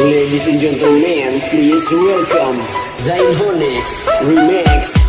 Ladies and gentlemen, please welcome Zayn Remix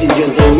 印件中